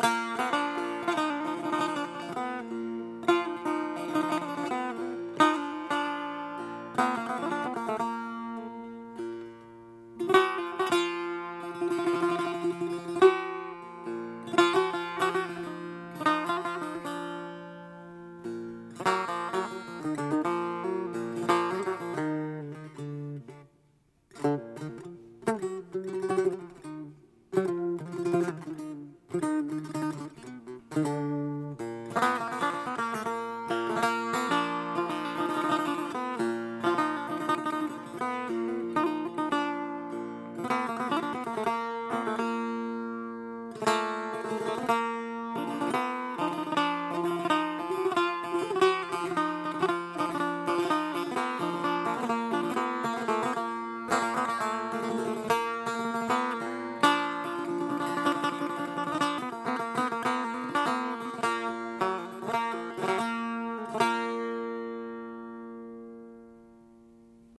Bye.